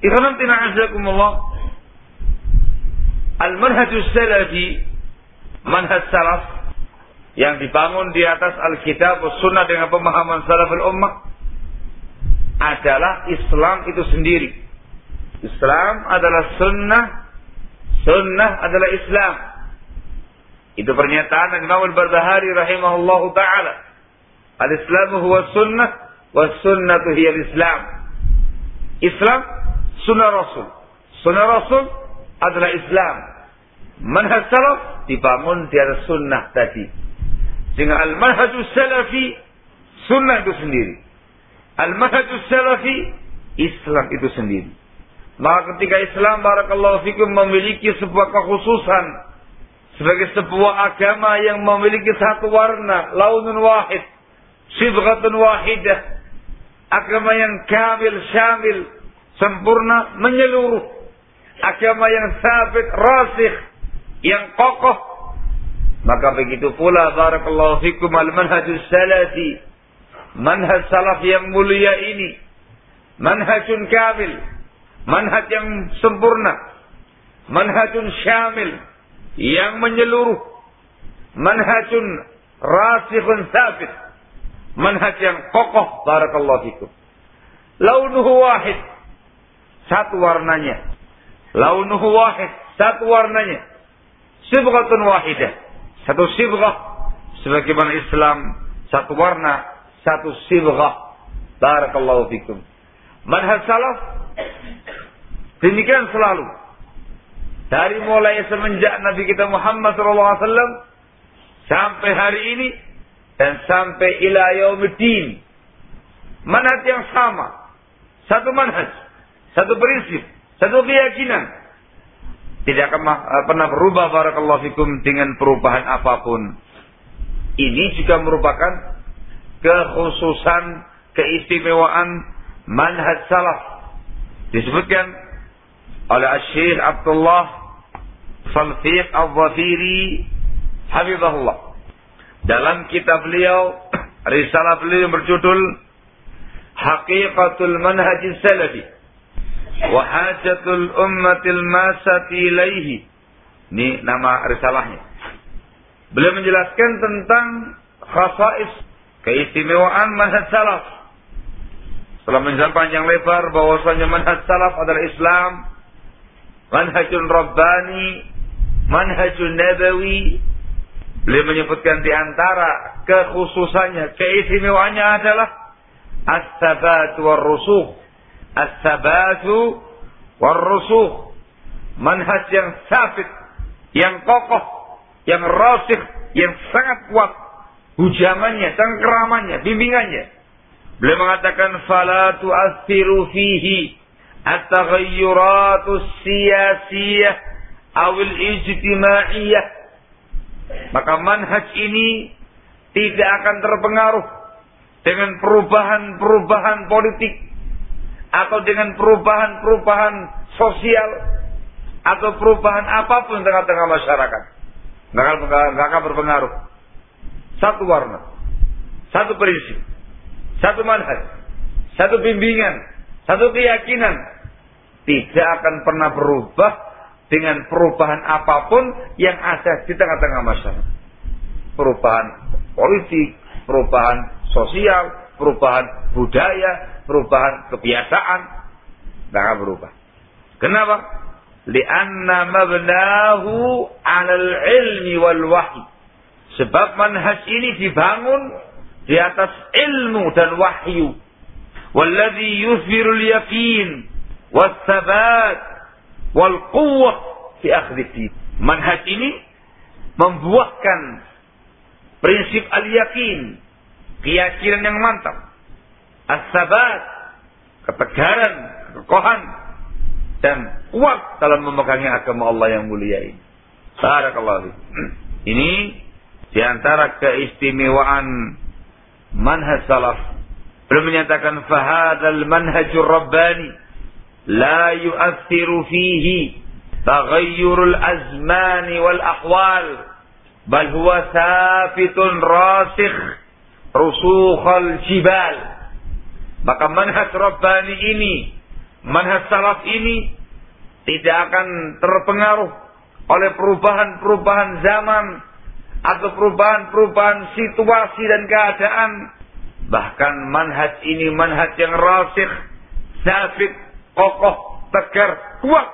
Ikhwanuddin azakumullah. Al-manhajus salafi, manhaj salaf yang dibangun di atas Alkitab Sunnah dengan pemahaman salaful ummah adalah Islam itu sendiri. Islam adalah sunnah, sunnah adalah Islam. Itu pernyataan Imam Al-Barbahari rahimahullahu taala. Al-Islamu huwa sunnah wa sunnatu hiya islam Islam sunnah Rasul. Sunnah Rasul adalah Islam. Manhaj salaf dibangun di atas sunnah tadi. Sehingga al-manhajus salafi sunnah itu sendiri. Al-manhajus salafi Islam itu sendiri. Maka ketika Islam barakallahu fikum memiliki sebuah kekhususan sebagai sebuah agama yang memiliki satu warna, launun wahid, sibghatun wahidah, agama yang kamil, syamil, sempurna, menyeluruh, agama yang sabit, rasikh, yang kokoh, maka begitu pula barakallahu fikum al-manhajus salafi, manhaj salaf yang mulia ini, manhajun kamil, manhaj yang sempurna, manhajun syamil, yang menyeluruh. Manhajun rasikhun sabit. Manhaj yang kokoh barakallahu fikum. Launuhu wahid satu warnanya. Launuhu wahid. Satu warnanya. Sibghatun wahidah. Satu sibghah sebagaimana Islam satu warna satu sibghah barakallahu fikum. Manhaj salaf demikian selalu. Dari mulai semenjak Nabi kita Muhammad SAW sampai hari ini dan sampai ila yaumiddin. Manhaj yang sama. Satu manhaj, satu prinsip, satu keyakinan. Tidak akan eh, pernah berubah barakallahu fikum dengan perubahan apa pun. Ini juga merupakan kekhususan, keistimewaan manhaj salaf. Disebutkan oleh Syekh Abdullah Salfiq Al-Zafiri Hafizahullah. Dalam kitab beliau, risalah beliau berjudul Haqiqatul Manhaj Salafi wa Hajatul Ummatil Masati Ilaihi. Ini nama risalahnya. Beliau menjelaskan tentang khasais keistimewaan manhaj salaf. Setelah menjelaskan panjang lebar bahwasanya manhaj salaf adalah Islam, manhajun rabbani, manhajun nabawi. Beliau menyebutkan di antara kekhususannya, keistimewaannya adalah as-sabat war rusuh. As-sabatu war rusuh. Manhaj yang sabit, yang kokoh, yang rasih, yang sangat kuat. Hujamannya, cengkeramannya, bimbingannya. Beliau mengatakan fala tu'athiru fihi at-taghayyuratus siyasiyah awil ijtimaiyah maka manhaj ini tidak akan terpengaruh dengan perubahan-perubahan politik atau dengan perubahan-perubahan sosial atau perubahan apa pun tengah-tengah masyarakat. Nggak akan, berpengaruh. Satu warna, satu prinsip, satu manhaj, satu bimbingan, satu keyakinan tidak akan pernah berubah dengan perubahan apa pun yang ada di tengah-tengah masyarakat. Perubahan politik, perubahan sosial, perubahan budaya, perubahan kebiasaan, akan berubah. Kenapa? Lianna mabnahu alal ilmi wal wahyi. Sebab manhaj ini dibangun di atas ilmu dan wahyu. Walladhi yuthbirul yakin wasabat wal quwwah fi akhdhi Manhaj ini membuahkan prinsip al-yakin, keyakinan yang mantap asbab ketegaran, kekokohan, dan kuat dalam memegangi agama Allah yang mulia ini. Barakallahu Ini di antara keistimewaan manhaj salaf. belum menyatakan fahadal manhajur rabbani la yu'athiru fihi taghayyurul azmani wal ahwal bal huwa sabitun rasikh rusukhal jibal maka manhaj Rabbani ini manhaj salaf ini tidak akan terpengaruh oleh perubahan-perubahan zaman atau perubahan-perubahan situasi dan keadaan. Bahkan manhaj ini manhaj yang rasikh, sabit, kokoh, tegar, kuat.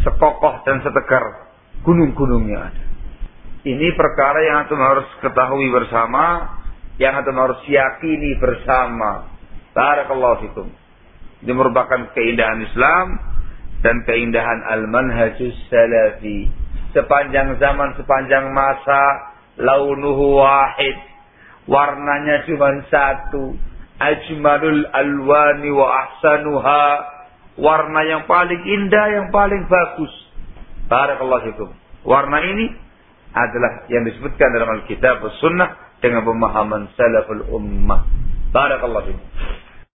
Sekokoh dan setegar gunung-gunungnya ada. Ini perkara yang harus ketahui bersama, yang harus yakini bersama. Barakallahu fikum. Ini merupakan keindahan Islam dan keindahan al-manhajus salafi. Sepanjang zaman, sepanjang masa, launuhu wahid. Warnanya cuma satu. Ajmalul alwani wa ahsanuha. Warna yang paling indah, yang paling bagus. Barakallahu fikum. Warna ini adalah yang disebutkan dalam Alkitab Sunnah dengan pemahaman salaful ummah. Barakallahu fiikum.